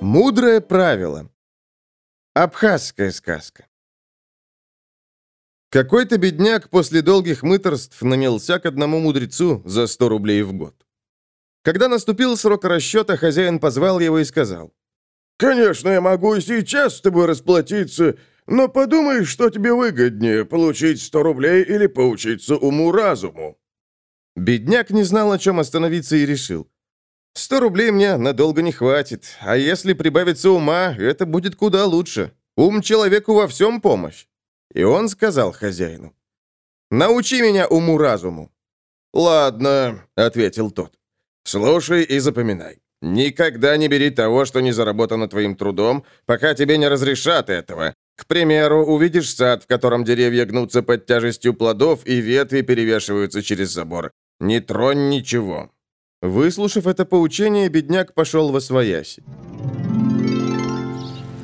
Мудрое правило. Абхазская сказка. Какой-то бедняк после долгих мыторств нанялся к одному мудрецу за 100 рублей в год. Когда наступил срок расчета, хозяин позвал его и сказал. «Конечно, я могу и сейчас с тобой расплатиться, но подумай, что тебе выгоднее, получить 100 рублей или поучиться уму-разуму». Бедняк не знал, о чем остановиться и решил. «Сто рублей мне надолго не хватит, а если прибавится ума, это будет куда лучше. Ум человеку во всем помощь». И он сказал хозяину. «Научи меня уму-разуму». «Ладно», — ответил тот. «Слушай и запоминай. Никогда не бери того, что не заработано твоим трудом, пока тебе не разрешат этого. К примеру, увидишь сад, в котором деревья гнутся под тяжестью плодов и ветви перевешиваются через забор. Не тронь ничего». Выслушав это поучение, бедняк пошел во свояси.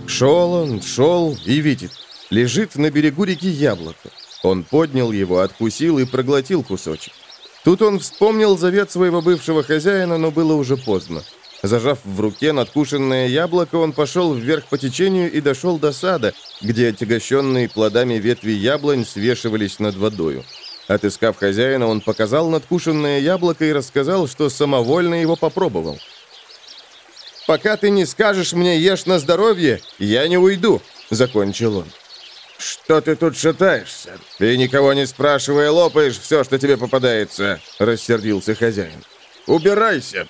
Шел он, шел и видит. Лежит на берегу реки яблоко. Он поднял его, откусил и проглотил кусочек. Тут он вспомнил завет своего бывшего хозяина, но было уже поздно. Зажав в руке надкушенное яблоко, он пошел вверх по течению и дошел до сада, где отягощенные плодами ветви яблонь свешивались над водою. Отыскав хозяина, он показал надкушенное яблоко и рассказал, что самовольно его попробовал. «Пока ты не скажешь мне «ешь на здоровье», я не уйду», — закончил он. «Что ты тут шатаешься? Ты никого не спрашивая лопаешь все, что тебе попадается», — рассердился хозяин. «Убирайся!»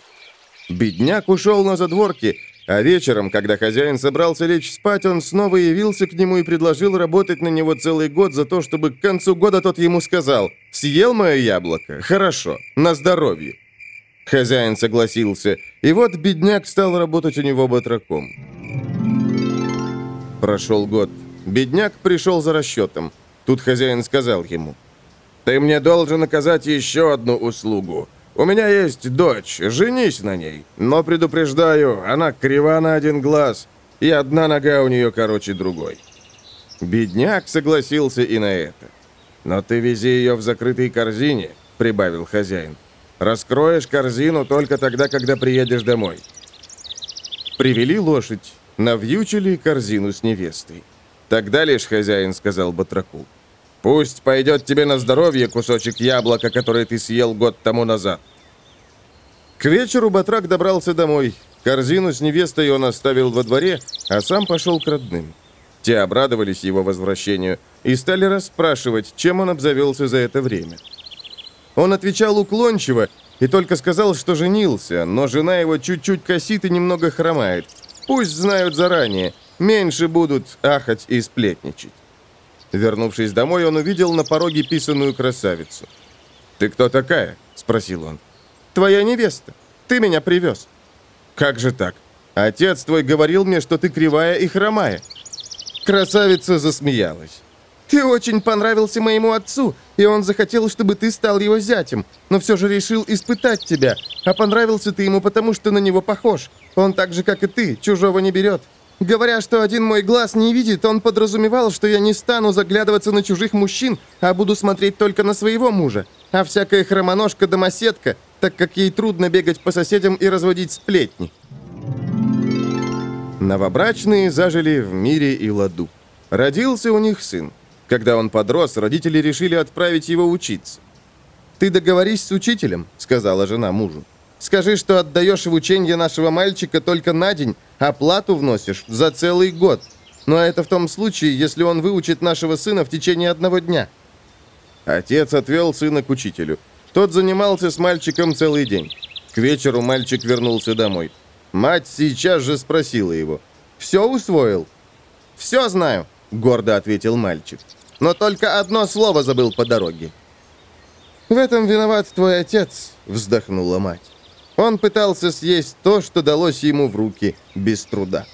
Бедняк ушел на задворки, а вечером, когда хозяин собрался лечь спать, он снова явился к нему и предложил работать на него целый год за то, чтобы к концу года тот ему сказал «Съел мое яблоко? Хорошо, на здоровье». Хозяин согласился, и вот бедняк стал работать у него батраком. Прошел год. Бедняк пришел за расчетом. Тут хозяин сказал ему, «Ты мне должен оказать еще одну услугу. У меня есть дочь, женись на ней. Но предупреждаю, она крива на один глаз, и одна нога у нее короче другой». Бедняк согласился и на это. «Но ты вези ее в закрытой корзине», — прибавил хозяин. «Раскроешь корзину только тогда, когда приедешь домой». Привели лошадь, навьючили корзину с невестой. Тогда лишь хозяин сказал батраку. «Пусть пойдет тебе на здоровье кусочек яблока, который ты съел год тому назад». К вечеру батрак добрался домой. Корзину с невестой он оставил во дворе, а сам пошел к родным. Те обрадовались его возвращению и стали расспрашивать, чем он обзавелся за это время. Он отвечал уклончиво и только сказал, что женился, но жена его чуть-чуть косит и немного хромает. Пусть знают заранее, Меньше будут ахать и сплетничать. Вернувшись домой, он увидел на пороге писаную красавицу. «Ты кто такая?» – спросил он. «Твоя невеста. Ты меня привез». «Как же так? Отец твой говорил мне, что ты кривая и хромая». Красавица засмеялась. «Ты очень понравился моему отцу, и он захотел, чтобы ты стал его зятем, но все же решил испытать тебя, а понравился ты ему потому, что на него похож. Он так же, как и ты, чужого не берет. Говоря, что один мой глаз не видит, он подразумевал, что я не стану заглядываться на чужих мужчин, а буду смотреть только на своего мужа. А всякая хромоножка-домоседка, так как ей трудно бегать по соседям и разводить сплетни. Новобрачные зажили в мире и ладу. Родился у них сын. Когда он подрос, родители решили отправить его учиться. «Ты договорись с учителем», — сказала жена мужу. Скажи, что отдаешь в учение нашего мальчика только на день, а плату вносишь за целый год. Но это в том случае, если он выучит нашего сына в течение одного дня». Отец отвел сына к учителю. Тот занимался с мальчиком целый день. К вечеру мальчик вернулся домой. Мать сейчас же спросила его. «Все усвоил?» «Все знаю», — гордо ответил мальчик. «Но только одно слово забыл по дороге». «В этом виноват твой отец», — вздохнула мать. Он пытался съесть то, что далось ему в руки без труда.